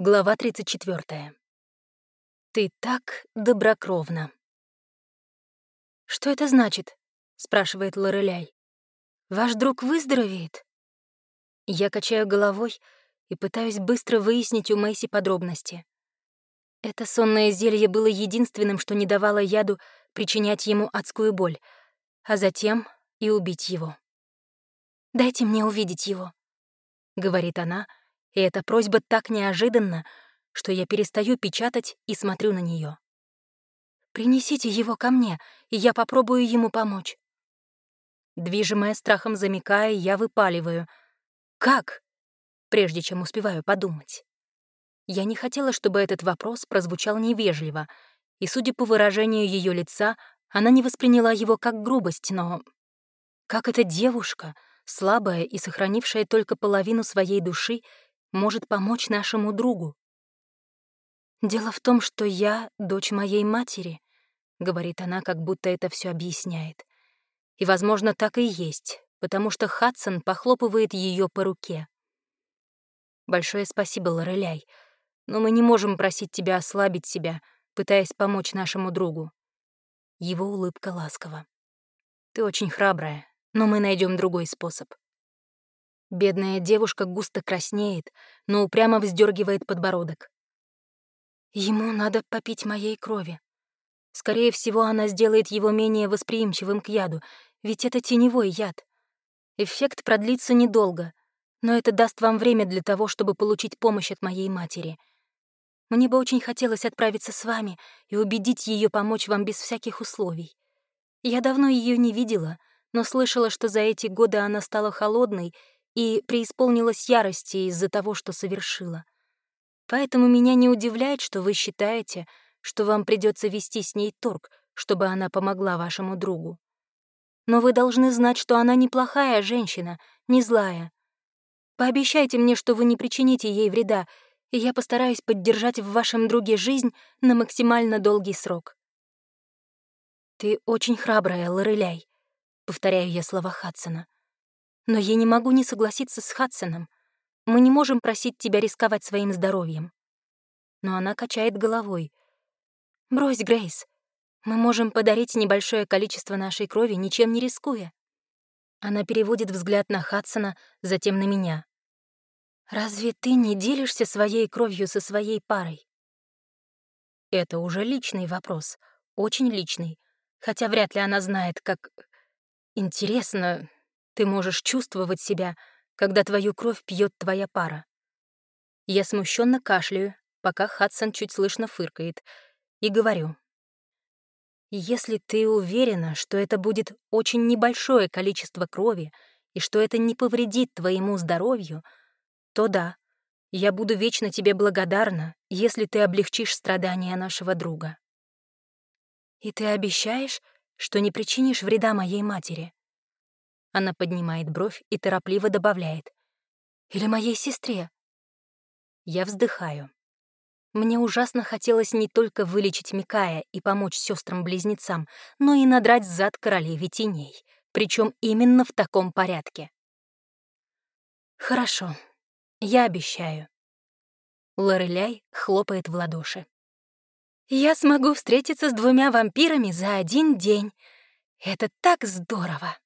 Глава 34. Ты так доброкровна. «Что это значит?» — спрашивает Лореляй. «Ваш друг выздоровеет?» Я качаю головой и пытаюсь быстро выяснить у Мэйси подробности. Это сонное зелье было единственным, что не давало яду причинять ему адскую боль, а затем и убить его. «Дайте мне увидеть его», — говорит она, — и эта просьба так неожиданна, что я перестаю печатать и смотрю на нее. «Принесите его ко мне, и я попробую ему помочь». Движимая страхом замикая, я выпаливаю. «Как?» прежде чем успеваю подумать. Я не хотела, чтобы этот вопрос прозвучал невежливо, и, судя по выражению ее лица, она не восприняла его как грубость, но... Как эта девушка, слабая и сохранившая только половину своей души, может помочь нашему другу. «Дело в том, что я — дочь моей матери», — говорит она, как будто это все объясняет. И, возможно, так и есть, потому что Хадсон похлопывает ее по руке. «Большое спасибо, Лореляй, но мы не можем просить тебя ослабить себя, пытаясь помочь нашему другу». Его улыбка ласкова. «Ты очень храбрая, но мы найдем другой способ». Бедная девушка густо краснеет, но упрямо вздергивает подбородок. Ему надо попить моей крови. Скорее всего, она сделает его менее восприимчивым к яду, ведь это теневой яд. Эффект продлится недолго, но это даст вам время для того, чтобы получить помощь от моей матери. Мне бы очень хотелось отправиться с вами и убедить ее помочь вам без всяких условий. Я давно ее не видела, но слышала, что за эти годы она стала холодной и преисполнилась ярости из-за того, что совершила. Поэтому меня не удивляет, что вы считаете, что вам придется вести с ней торг, чтобы она помогла вашему другу. Но вы должны знать, что она неплохая женщина, не злая. Пообещайте мне, что вы не причините ей вреда, и я постараюсь поддержать в вашем друге жизнь на максимально долгий срок. «Ты очень храбрая, Лореляй», — повторяю я слова Хадсона. Но я не могу не согласиться с Хадсоном. Мы не можем просить тебя рисковать своим здоровьем. Но она качает головой. «Брось, Грейс. Мы можем подарить небольшое количество нашей крови, ничем не рискуя». Она переводит взгляд на Хадсона, затем на меня. «Разве ты не делишься своей кровью со своей парой?» Это уже личный вопрос, очень личный, хотя вряд ли она знает, как... Интересно, ты можешь чувствовать себя, когда твою кровь пьет твоя пара. Я смущенно кашляю, пока Хадсон чуть слышно фыркает, и говорю. Если ты уверена, что это будет очень небольшое количество крови и что это не повредит твоему здоровью, то да, я буду вечно тебе благодарна, если ты облегчишь страдания нашего друга. И ты обещаешь, что не причинишь вреда моей матери? Она поднимает бровь и торопливо добавляет. «Или моей сестре?» Я вздыхаю. Мне ужасно хотелось не только вылечить Микая и помочь сестрам близнецам но и надрать зад королеве теней, причем именно в таком порядке. «Хорошо, я обещаю». Лореляй хлопает в ладоши. «Я смогу встретиться с двумя вампирами за один день. Это так здорово!»